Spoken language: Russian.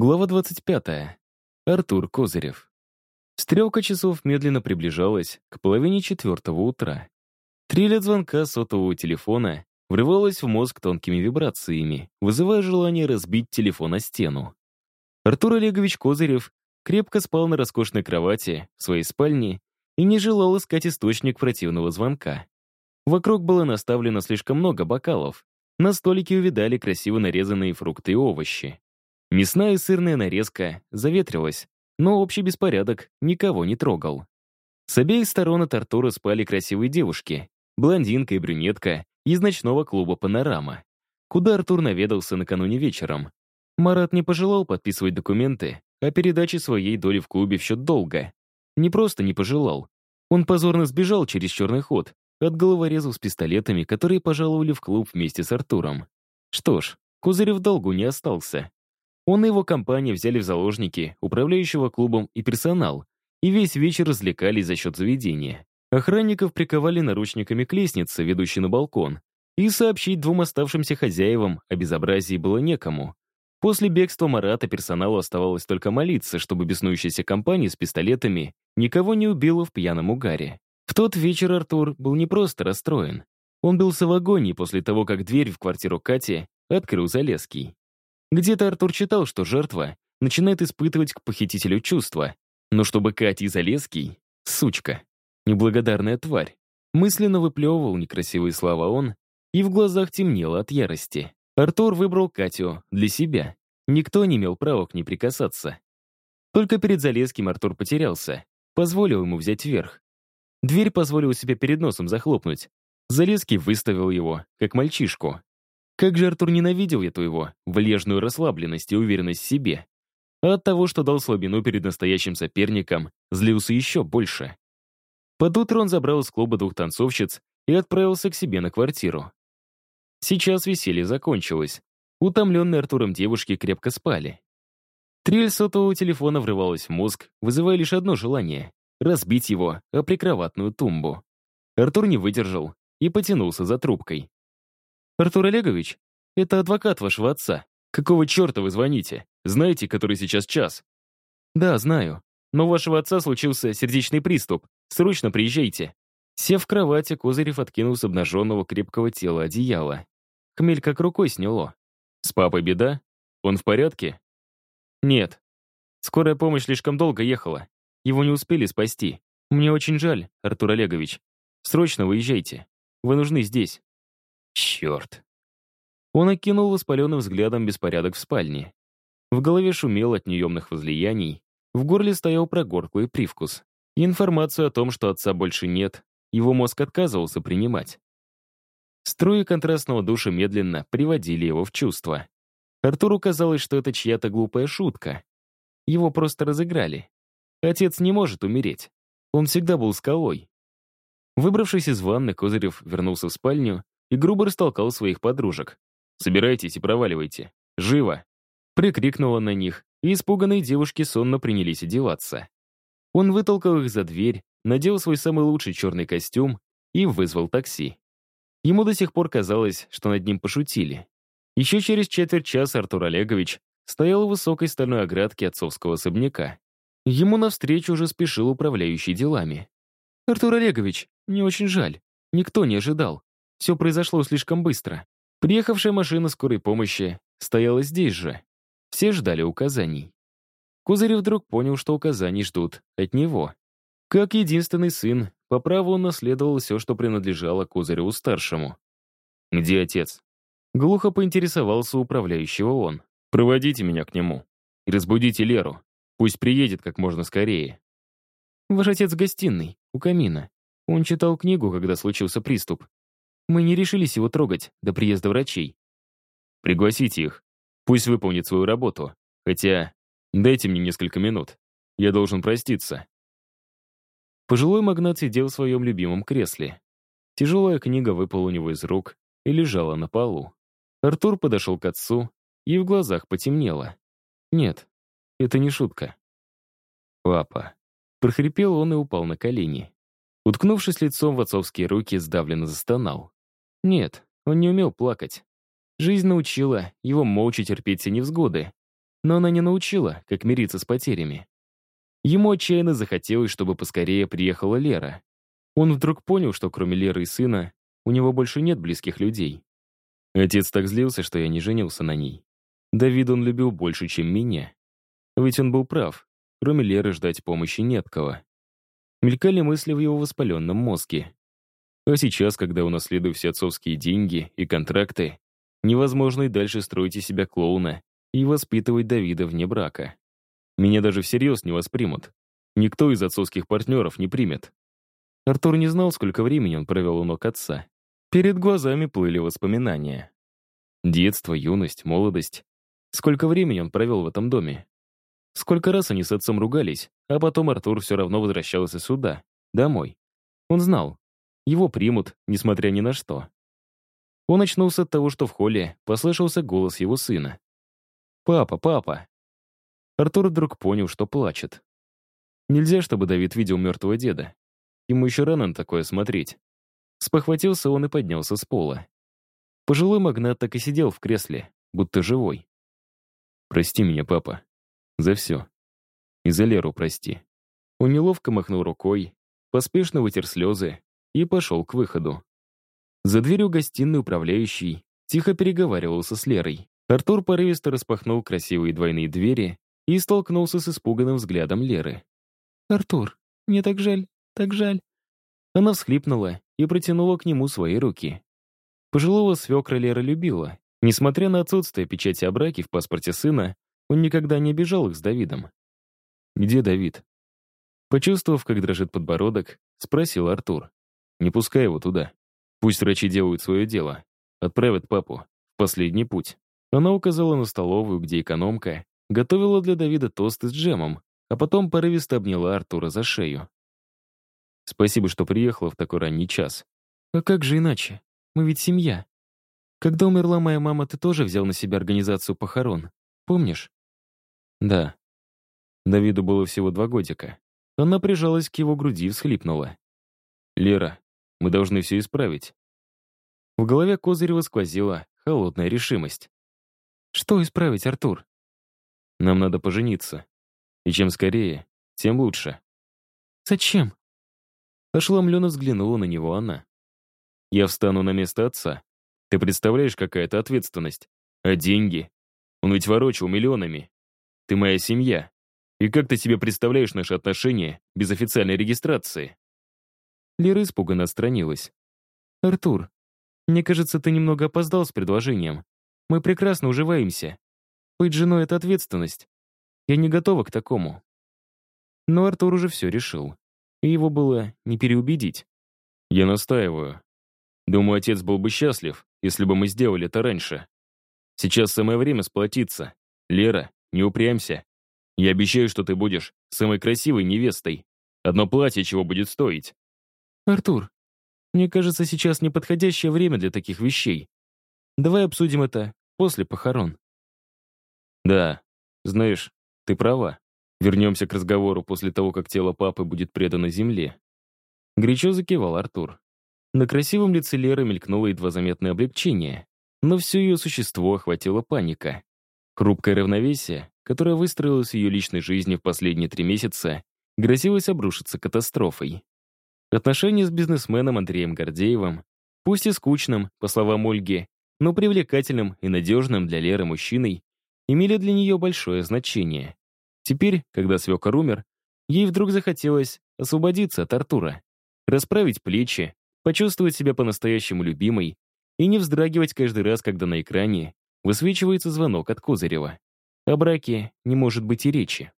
Глава 25. Артур Козырев. Стрелка часов медленно приближалась к половине четвертого утра. Трель звонка сотового телефона врывалась в мозг тонкими вибрациями, вызывая желание разбить телефон о стену. Артур Олегович Козырев крепко спал на роскошной кровати в своей спальне и не желал искать источник противного звонка. Вокруг было наставлено слишком много бокалов. На столике увидали красиво нарезанные фрукты и овощи. Мясная и сырная нарезка заветрилась, но общий беспорядок никого не трогал. С обеих сторон от Артура спали красивые девушки, блондинка и брюнетка из ночного клуба «Панорама», куда Артур наведался накануне вечером. Марат не пожелал подписывать документы о передаче своей доли в клубе в счет долга. Не просто не пожелал. Он позорно сбежал через черный ход от головорезов с пистолетами, которые пожаловали в клуб вместе с Артуром. Что ж, Козырев долгу не остался. Он и его компания взяли в заложники управляющего клубом и персонал, и весь вечер развлекались за счет заведения. Охранников приковали наручниками к лестнице, ведущей на балкон, и сообщить двум оставшимся хозяевам о безобразии было некому. После бегства Марата персоналу оставалось только молиться, чтобы беснующаяся компания с пистолетами никого не убила в пьяном угаре. В тот вечер Артур был не просто расстроен. Он бился в агонии после того, как дверь в квартиру Кати открыл Залеский. Где-то Артур читал, что жертва начинает испытывать к похитителю чувства, но чтобы Катя Залеский — сучка, неблагодарная тварь, мысленно выплевывал некрасивые слова он, и в глазах темнело от ярости. Артур выбрал Катю для себя. Никто не имел права к ней прикасаться. Только перед Залеским Артур потерялся, позволил ему взять верх. Дверь позволила себе перед носом захлопнуть. Залеский выставил его, как мальчишку, как же Артур ненавидел эту его влежную расслабленность и уверенность в себе. А от того, что дал слабину перед настоящим соперником, злился еще больше. Под утро он забрал из клуба двух танцовщиц и отправился к себе на квартиру. Сейчас веселье закончилось. Утомленные Артуром девушки крепко спали. Трель сотового телефона врывалась в мозг, вызывая лишь одно желание — разбить его о прикроватную тумбу. Артур не выдержал и потянулся за трубкой. «Артур Олегович, это адвокат вашего отца. Какого черта вы звоните? Знаете, который сейчас час?» «Да, знаю. Но у вашего отца случился сердечный приступ. Срочно приезжайте». Сев в кровати, Козырев откинул с обнаженного крепкого тела одеяло. Хмель как рукой сняло. «С папой беда? Он в порядке?» «Нет. Скорая помощь слишком долго ехала. Его не успели спасти. Мне очень жаль, Артур Олегович. Срочно выезжайте. Вы нужны здесь». Черт. Он окинул воспаленным взглядом беспорядок в спальне. В голове шумел от неемных возлияний, в горле стоял прогорклый привкус. И информацию о том, что отца больше нет, его мозг отказывался принимать. Струи контрастного душа медленно приводили его в чувство. Артуру казалось, что это чья-то глупая шутка. Его просто разыграли. Отец не может умереть. Он всегда был скалой. Выбравшись из ванны, Козырев вернулся в спальню и грубо растолкал своих подружек. «Собирайтесь и проваливайте. Живо!» Прикрикнула на них, и испуганные девушки сонно принялись одеваться. Он вытолкал их за дверь, надел свой самый лучший черный костюм и вызвал такси. Ему до сих пор казалось, что над ним пошутили. Еще через четверть часа Артур Олегович стоял у высокой стальной оградки отцовского особняка. Ему навстречу уже спешил управляющий делами. «Артур Олегович, мне очень жаль. Никто не ожидал. Все произошло слишком быстро. Приехавшая машина скорой помощи стояла здесь же. Все ждали указаний. Козырев вдруг понял, что указаний ждут от него. Как единственный сын, по праву он наследовал все, что принадлежало Козыреву-старшему. «Где отец?» Глухо поинтересовался управляющего он. «Проводите меня к нему. И разбудите Леру. Пусть приедет как можно скорее». «Ваш отец в гостиной, у камина. Он читал книгу, когда случился приступ. Мы не решились его трогать до приезда врачей. Пригласите их. Пусть выполнит свою работу. Хотя, дайте мне несколько минут. Я должен проститься. Пожилой магнат сидел в своем любимом кресле. Тяжелая книга выпала у него из рук и лежала на полу. Артур подошел к отцу, и в глазах потемнело. Нет, это не шутка. «Папа». Прохрипел он и упал на колени. Уткнувшись лицом в отцовские руки, сдавленно застонал. Нет, он не умел плакать. Жизнь научила его молча терпеть все невзгоды. но она не научила, как мириться с потерями. Ему отчаянно захотелось, чтобы поскорее приехала Лера. Он вдруг понял, что кроме Леры и сына, у него больше нет близких людей. Отец так злился, что я не женился на ней. Давид он любил больше, чем меня. Ведь он был прав. Кроме Леры ждать помощи нет кого. Мелькали мысли в его воспаленном мозге. А сейчас, когда унаследую все отцовские деньги и контракты, невозможно и дальше строить из себя клоуна и воспитывать Давида вне брака. Меня даже всерьез не воспримут. Никто из отцовских партнеров не примет. Артур не знал, сколько времени он провел у ног отца. Перед глазами плыли воспоминания. Детство, юность, молодость. Сколько времени он провел в этом доме? Сколько раз они с отцом ругались, а потом Артур все равно возвращался сюда, домой. Он знал, его примут, несмотря ни на что. Он очнулся от того, что в холле послышался голос его сына. «Папа, папа!» Артур вдруг понял, что плачет. Нельзя, чтобы Давид видел мертвого деда. Ему еще рано на такое смотреть. Спохватился он и поднялся с пола. Пожилой магнат так и сидел в кресле, будто живой. «Прости меня, папа. За все. И за Леру прости». Он неловко махнул рукой, поспешно вытер слезы и пошел к выходу. За дверью гостиной управляющий тихо переговаривался с Лерой. Артур порывисто распахнул красивые двойные двери и столкнулся с испуганным взглядом Леры. «Артур, мне так жаль, так жаль». Она всхлипнула и протянула к нему свои руки. Пожилого свекра Лера любила. Несмотря на отсутствие печати о браке в паспорте сына, он никогда не обижал их с Давидом. «Где Давид?» Почувствовав, как дрожит подбородок, спросил Артур. «Не пускай его туда. Пусть врачи делают свое дело. Отправят папу. В последний путь». Она указала на столовую, где экономка готовила для Давида тосты с джемом, а потом порывисто обняла Артура за шею. Спасибо, что приехала в такой ранний час. А как же иначе? Мы ведь семья. Когда умерла моя мама, ты тоже взял на себя организацию похорон. Помнишь? Да. Давиду было всего два годика. Она прижалась к его груди и всхлипнула. «Лера, мы должны все исправить». В голове Козырева сквозила холодная решимость. «Что исправить, Артур?» «Нам надо пожениться. И чем скорее, тем лучше». «Зачем?» Ошеломленно взглянула на него она. «Я встану на место отца. Ты представляешь, какая это ответственность? А деньги? Он ведь ворочал миллионами. Ты моя семья. И как ты себе представляешь наши отношения без официальной регистрации?» Лера испуганно отстранилась. «Артур, мне кажется, ты немного опоздал с предложением. Мы прекрасно уживаемся. Быть женой — это ответственность. Я не готова к такому». Но Артур уже все решил и его было не переубедить. Я настаиваю. Думаю, отец был бы счастлив, если бы мы сделали это раньше. Сейчас самое время сплотиться. Лера, не упрямься. Я обещаю, что ты будешь самой красивой невестой. Одно платье чего будет стоить. Артур, мне кажется, сейчас неподходящее время для таких вещей. Давай обсудим это после похорон. Да, знаешь, ты права. Вернемся к разговору после того, как тело папы будет предано земле. Горячо закивал Артур. На красивом лице Леры мелькнуло едва заметное облегчение, но все ее существо охватила паника. Хрупкое равновесие, которое выстроилось в ее личной жизни в последние три месяца, грозилось обрушиться катастрофой. Отношения с бизнесменом Андреем Гордеевым, пусть и скучным, по словам Ольги, но привлекательным и надежным для Леры мужчиной, имели для нее большое значение. Теперь, когда свекор умер, ей вдруг захотелось освободиться от Артура, расправить плечи, почувствовать себя по-настоящему любимой и не вздрагивать каждый раз, когда на экране высвечивается звонок от Козырева. О браке не может быть и речи.